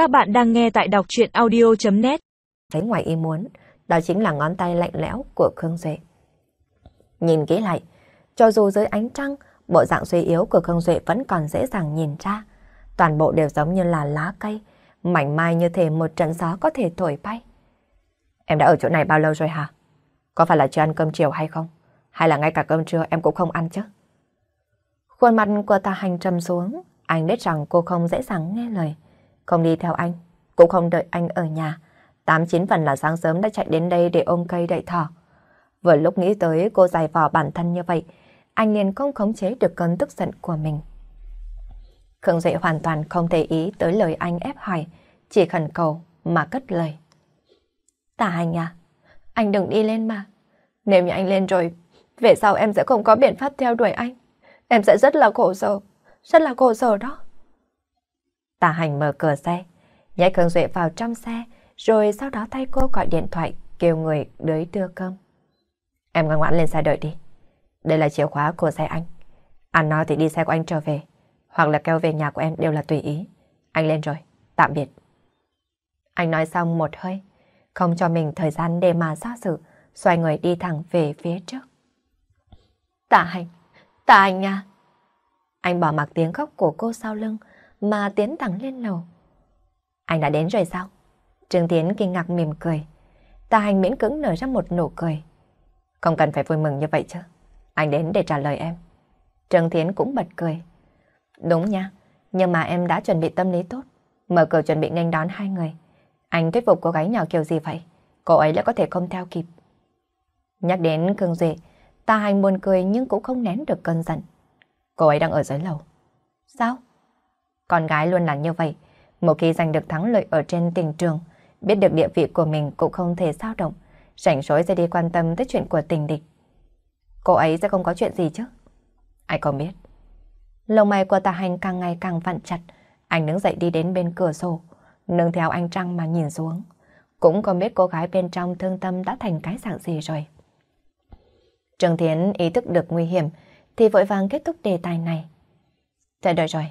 Các bạn đang nghe tại đọc chuyện audio.net Thấy ngoài ý muốn, đó chính là ngón tay lạnh lẽo của Khương Duệ. Nhìn kỹ lại, cho dù dưới ánh trăng, bộ dạng suy yếu của Khương Duệ vẫn còn dễ dàng nhìn ra. Toàn bộ đều giống như là lá cây, mảnh mai như thể một trận gió có thể thổi bay. Em đã ở chỗ này bao lâu rồi hả? Có phải là chưa ăn cơm chiều hay không? Hay là ngay cả cơm trưa em cũng không ăn chứ? Khuôn mặt của ta hành trầm xuống, anh biết rằng cô không dễ dàng nghe lời. Không đi theo anh, cũng không đợi anh ở nhà. Tám chín phần là sáng sớm đã chạy đến đây để ôm cây đợi thỏ. Vừa lúc nghĩ tới cô dài vò bản thân như vậy, anh liền không khống chế được cơn tức giận của mình. Khương Duệ hoàn toàn không thể ý tới lời anh ép hỏi, chỉ khẩn cầu mà cất lời. Tả anh à, anh đừng đi lên mà. Nếu như anh lên rồi, về sau em sẽ không có biện pháp theo đuổi anh. Em sẽ rất là khổ sở, rất là khổ sở đó. Tả hành mở cửa xe, nhảy Khương Duệ vào trong xe, rồi sau đó thay cô gọi điện thoại kêu người đới đưa cơm. Em ngoan ngoãn lên xe đợi đi. Đây là chìa khóa của xe anh. Anh nói thì đi xe của anh trở về, hoặc là kêu về nhà của em đều là tùy ý. Anh lên rồi, tạm biệt. Anh nói xong một hơi, không cho mình thời gian để mà do xử, xoay người đi thẳng về phía trước. Tạ hành, tạ hành à. Anh bỏ mặc tiếng khóc của cô sau lưng, mà tiến thẳng lên lầu. Anh đã đến rồi sao? Trương Tiến kinh ngạc mỉm cười. Tà hành miễn cưỡng nở ra một nụ cười. Không cần phải vui mừng như vậy chứ. Anh đến để trả lời em. Trương Tiến cũng bật cười. Đúng nha, nhưng mà em đã chuẩn bị tâm lý tốt. Mở cửa chuẩn bị nghênh đón hai người. Anh thuyết phục cô gái nhỏ kiểu gì vậy? Cô ấy lại có thể không theo kịp. Nhắc đến Khương Duệ, ta hành buồn cười nhưng cũng không nén được cơn giận. Cô ấy đang ở dưới lầu. Sao? Con gái luôn là như vậy. Một khi giành được thắng lợi ở trên tình trường, biết được địa vị của mình cũng không thể dao động, rảnh rỗi sẽ đi quan tâm tới chuyện của tình địch. Cô ấy sẽ không có chuyện gì chứ? Ai không biết. Lông mày của tà hành càng ngày càng vặn chặt, anh đứng dậy đi đến bên cửa sổ, nâng theo anh Trăng mà nhìn xuống. Cũng không biết cô gái bên trong thương tâm đã thành cái dạng gì rồi. Trương Thiến ý thức được nguy hiểm thì vội vàng kết thúc đề tài này. Trời đợi rồi,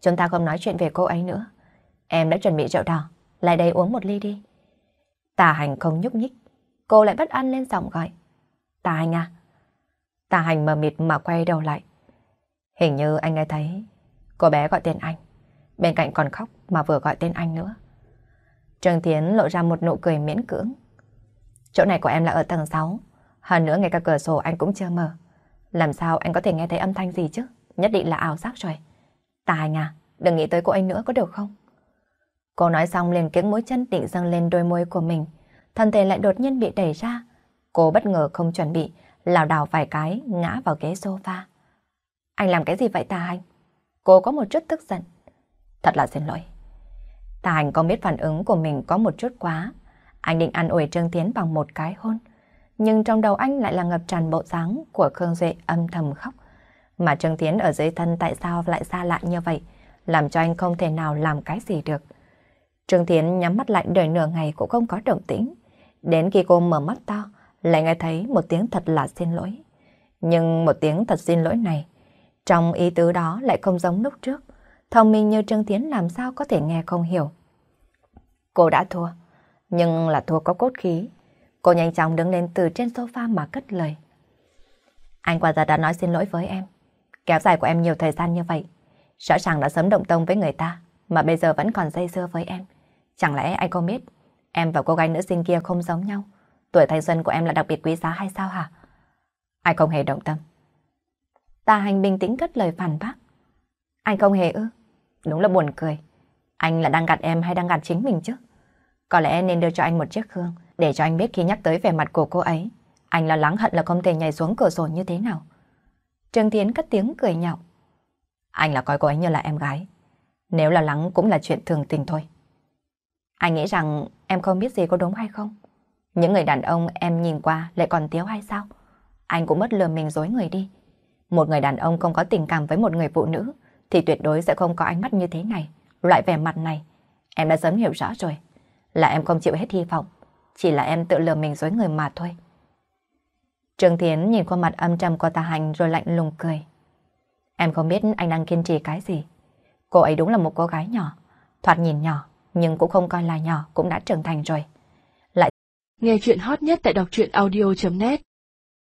chúng ta không nói chuyện về cô ấy nữa. Em đã chuẩn bị rượu đỏ, lại đây uống một ly đi. Tà hành không nhúc nhích, cô lại bất an lên giọng gọi. Tà hành à? Tà hành mờ mịt mà quay đầu lại. Hình như anh nghe thấy cô bé gọi tên anh. Bên cạnh còn khóc mà vừa gọi tên anh nữa. Trương Tiến lộ ra một nụ cười miễn cưỡng. Chỗ này của em là ở tầng 6. Hơn nữa ngay cả cửa sổ anh cũng chưa mở. Làm sao anh có thể nghe thấy âm thanh gì chứ? Nhất định là ảo giác rồi. Tài à, đừng nghĩ tới cô ấy nữa có được không? Cô nói xong liền kiếng mũi chân định dâng lên đôi môi của mình. Thân thể lại đột nhiên bị đẩy ra. Cô bất ngờ không chuẩn bị, lảo đảo vài cái, ngã vào ghế sofa. Anh làm cái gì vậy Tà Hành? Cô có một chút tức giận. Thật là xin lỗi. Tà Hành không biết phản ứng của mình có một chút quá. Anh định ăn ủi Trương Tiến bằng một cái hôn. Nhưng trong đầu anh lại là ngập tràn bộ dáng của Khương Duệ âm thầm khóc. Mà Trương Tiến ở dưới thân tại sao lại xa lạ như vậy, làm cho anh không thể nào làm cái gì được. Trương Tiến nhắm mắt lại đợi nửa ngày cũng không có động tĩnh. Đến khi cô mở mắt to, lại nghe thấy một tiếng thật là xin lỗi. Nhưng một tiếng thật xin lỗi này, trong ý tứ đó lại không giống lúc trước. Thông minh như Trương Tiến làm sao có thể nghe không hiểu. Cô đã thua, nhưng là thua có cốt khí. Cô nhanh chóng đứng lên từ trên sofa mà cất lời. Anh quả thật đã nói xin lỗi với em. Kéo dài của em nhiều thời gian như vậy. Rõ ràng đã sớm động tông với người ta, mà bây giờ vẫn còn dây dưa với em. Chẳng lẽ anh không biết, em và cô gái nữ sinh kia không giống nhau. Tuổi thanh xuân của em là đặc biệt quý giá hay sao hả? Anh không hề động tâm. Ta hành bình tĩnh cất lời phản bác. Anh không hề ư? Đúng là buồn cười. Anh là đang gạt em hay đang gạt chính mình chứ? Có lẽ nên đưa cho anh một chiếc hương để cho anh biết khi nhắc tới vẻ mặt của cô ấy, anh là lắng hận là không thể nhảy xuống cửa sổ như thế nào. Trương Thiến cất tiếng cười nhạo. Anh là coi cô ấy như là em gái. Nếu là lắng cũng là chuyện thường tình thôi. Anh nghĩ rằng em không biết gì có đúng hay không? Những người đàn ông em nhìn qua lại còn tiếu hay sao? Anh cũng mất lừa mình dối người đi. Một người đàn ông không có tình cảm với một người phụ nữ thì tuyệt đối sẽ không có ánh mắt như thế này, loại vẻ mặt này. Em đã sớm hiểu rõ rồi. Là em không chịu hết hy vọng. Chỉ là em tự lừa mình dối người mà thôi. Trương Thiến nhìn khuôn mặt âm trầm của tà hành rồi lạnh lùng cười. Em không biết anh đang kiên trì cái gì. Cô ấy đúng là một cô gái nhỏ, thoạt nhìn nhỏ, nhưng cũng không coi là nhỏ, cũng đã trưởng thành rồi. Lại Nghe chuyện hot nhất tại đọc truyện audio.net